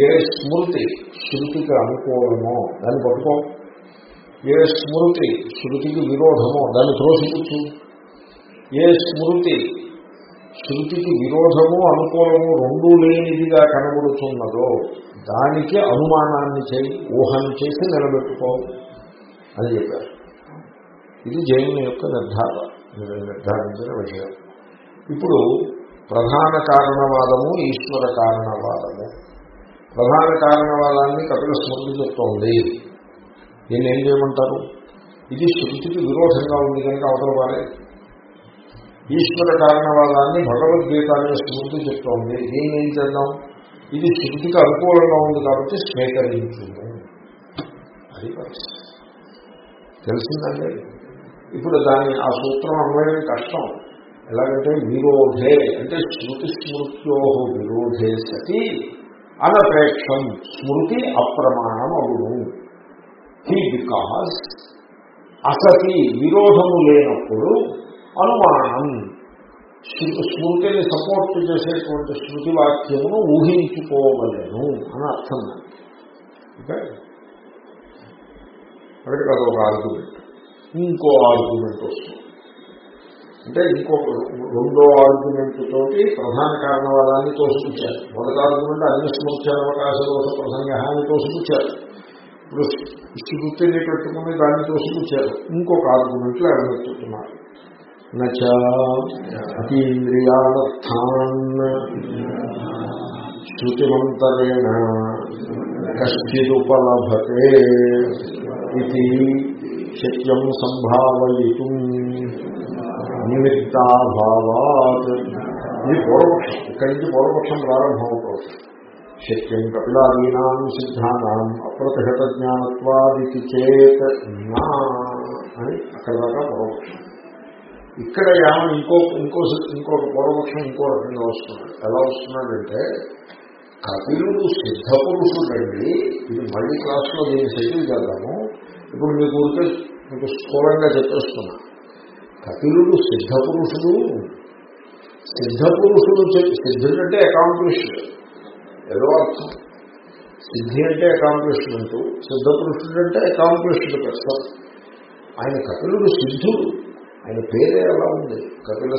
ఏ స్మృతి శృతికి అనుకూలమో దాన్ని పట్టుకో. ఏ స్మృతి శృతికి విరోధమో దాన్ని త్రోసిపుచ్చు. ఏ స్మృతి శృతికి విరోధము అనుకూలము రెండూ లేనిదిగా కనబడుతున్నదో దానికి అనుమానాన్ని చేయి ఊహను చేసి నిలబెట్టుకో అని చెప్పారు. ఇది జైను యొక్క నిర్ధారణ నిర్ధారించిన విషయం. ఇప్పుడు ప్రధాన కారణవాదము ఈశ్వర కారణవాదము. ప్రధాన కారణవాదాన్ని కపిల స్మృతి చెప్తోంది. దీన్ని ఏం చేయమంటారు? ఇది శృతికి విరోధంగా ఉంది కనుక అవతల వారే. ఈశ్వర కారణవాదాన్ని భగవద్గీత అనే స్మృతి చెప్తోంది. దీన్ని ఏం చేద్దాం? ఇది శృతికి అనుకూలంగా ఉంది కాబట్టి స్వీకరించింది అది పరిస్థితి. తెలిసిందండి? ఇప్పుడు దాని ఆ సూత్రం అన్వయం కష్టం. ఎలాగంటే విరోధే అంటే శృతి స్మృత్యో విరోధే సతి అనపేక్షం స్మృతి అప్రమాణం అవును హీ బికాస్ అసతి విరోధము లేనప్పుడు అనుమానం. స్మృతిని సపోర్ట్ చేసేటువంటి శృతి వాక్యమును ఊహించుకోవలేను అని అర్థం. ఓకే అక్కడికి అదొక ఆర్గ్యుమెంట్ ఇంకో ఆర్గ్యుమెంట్ వస్తుంది. అంటే ఇంకొక రెండో ఆర్గ్యుమెంట్ తోటి ప్రధాన కారణవాదాన్ని తోసిపుచ్చారు. మొదటి ఆర్గ్యుమెంట్ అన్ని స్మృత్యాల అవకాశ దోష ప్రసంగాన్ని తోసిపుచ్చారు. ఇప్పుడు శృతిని పెట్టుకుని దాన్ని తోసిపుచ్చారు. ఇంకొక ఆర్గ్యుమెంట్లు ఎడమెత్తుతున్నారు నచ అతీంద్రియాలర్థాన్ శృతిమంతరేణ కశ్చిదుపలభతే ఇది శక్యం సంభావయితు నిమిత్తాభావాత్ ఇది పూర్వపక్షం ఇక్కడి నుంచి పూర్వపక్షం ప్రారంభమవుతుంది శక్యం కపిలాదీనాం సిద్ధానాం అప్రతిహత జ్ఞానత్వాది చేత నా అని అక్కడ దాకా పూర్వపక్షం ఇక్కడ ఏమో ఇంకో ఇంకో ఇంకొక పూర్వపక్షం ఇంకో రకంగా వస్తున్నాడు ఎలా వస్తున్నాడంటే కపిలుడు సిద్ధ పురుషుడండి ఇది మళ్ళీ క్లాస్లో దీన్ని సెటిల్ చేద్దాము. ఇప్పుడు మీకు ఊరికే మీకు స్థూలంగా చెప్పేస్తున్నా. కపిలుడు సిద్ధ పురుషుడు. సిద్ధ పురుషుడు సిద్ధుడు అంటే అకాంప్లిష్డ్ ఏదో అర్థం. సిద్ధి అంటే అకాంప్లిష్మెంట్ సిద్ధ పురుషుడు అంటే అకాంప్లిష్డ్ పర్సన్ ఆయన కపిలుడు సిద్ధుడు. ఆయన పేరే ఎలా ఉంది. కపిల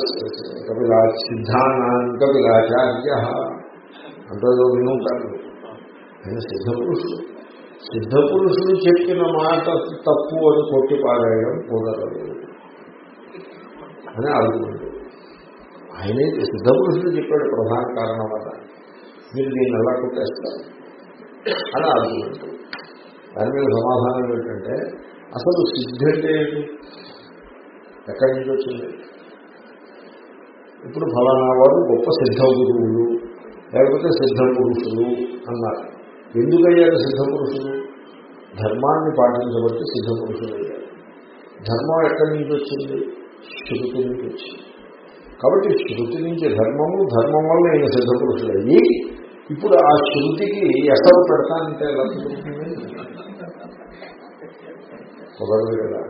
కపిల సిద్ధానాన్ కపిలాచార్య. అంటే వినుంటారు ఆయన సిద్ధ పురుషుడు. సిద్ధ పురుషుడు చెప్పిన మాట తప్పు అని కొట్టి పారాయడం కుదరదు అని అడుగుతుంది. ఆయనే సిద్ధ పురుషుడు చెప్పాడు ప్రధాన కారణం వల్ల. మీరు దీన్ని ఎలా కొట్టేస్తారు? అని అడుగుతుంది. దాని మీద సమాధానం ఏంటంటే అసలు సిద్ధి అంటే ఏంటి ఎక్కడి నుంచి వచ్చింది? ఇప్పుడు ఫలానా వారు గొప్ప సిద్ధ గురువులు లేకపోతే సిద్ధ పురుషులు అన్నారు. ఎందుకయ్యారు సిద్ధ పురుషులు ధర్మాన్ని పాటించబట్టి సిద్ధ పురుషులు అయ్యారు ధర్మం ఎక్కడి నుంచి వచ్చింది? శృతి నుంచి వచ్చింది. కాబట్టి శృతి నుంచి ధర్మము ధర్మం వల్ల ఈయన సిద్ధ పురుషులయ్యి ఇప్పుడు ఆ శృతికి ఎసరు పెడతానంటే ఎలా కుదరదు కదా.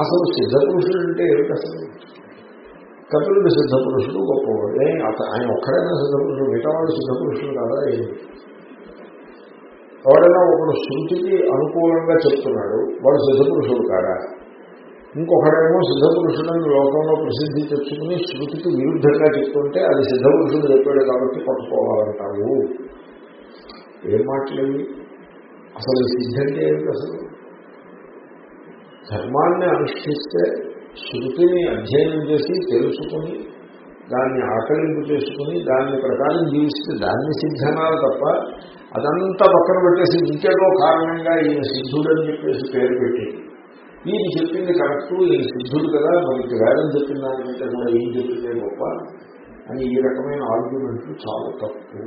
అసలు సిద్ధపురుషుడు అంటే ఏమిటి అసలు? కపిలుడు సిద్ధపురుషుడు గొప్పవాడు. ఆయన ఒక్కడైనా సిద్ధపురుషుడు మిగతా వాళ్ళు సిద్ధపురుషుడు కదా? ఏంటి ఎవడైనా ఒకడు శృతికి అనుకూలంగా చెప్తున్నాడు వాడు సిద్ధపురుషుడు కాడా? ఇంకొకడేమో సిద్ధపురుషుడని లోకంలో ప్రసిద్ధి తెచ్చుకుని శృతికి విరుద్ధంగా చెప్తుంటే అది సిద్ధపురుషుడు చెప్పాడు కాబట్టి పట్టుకోవాలంటావు. ఏం మాట్లాడి అసలు సిద్ధంటే ఏమిటి అసలు? ధర్మాన్ని అనుష్ఠిస్తే శృతిని అధ్యయనం చేసి తెలుసుకుని దాన్ని ఆకలింపు చేసుకుని దాన్ని ప్రకారం జీవిస్తే దాన్ని సిద్ధనాలు తప్ప అదంతా పక్కన పెట్టేసి ఇంకేదో కారణంగా ఈయన సిద్ధుడు అని చెప్పేసి పేరు పెట్టి ఈయన చెప్పింది కరెక్ట్ ఈయన సిద్ధుడు కదా మనకి వేదం చెప్పిన దానికంటే కూడా ఏం చెప్పిందే గొప్ప అని ఈ రకమైన ఆర్గ్యుమెంట్లు చాలా తప్పు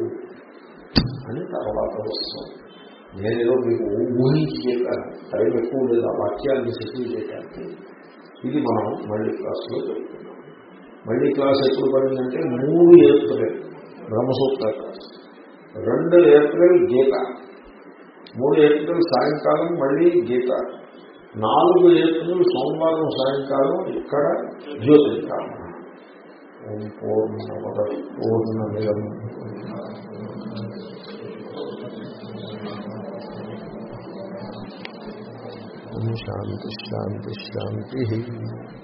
అని తర్వాత వస్తుంది. నేనేదో మీకు ఊహించి చెప్పాను. టైం ఎక్కువ లేదు ఆ వాక్యాన్ని సెటిల్ చేయడానికి ఇది మనం మళ్ళీ క్లాస్లో చెప్తున్నాం. మళ్ళీ క్లాస్ ఎప్పుడు పడిందంటే మూడు ఏప్రిల్ బ్రహ్మసూత్ర క్లాస్. రెండు ఏప్రిల్ గీత. మూడు ఏప్రిల్ సాయంకాలం మళ్ళీ గీత. నాలుగు ఏప్రిల్ సోమవారం సాయంకాలం ఇక్కడ జ్యోతిర్కాలం ఓం పూర్ణమద పూర్ణమిదం. శాంతి శాంతి శాంతి.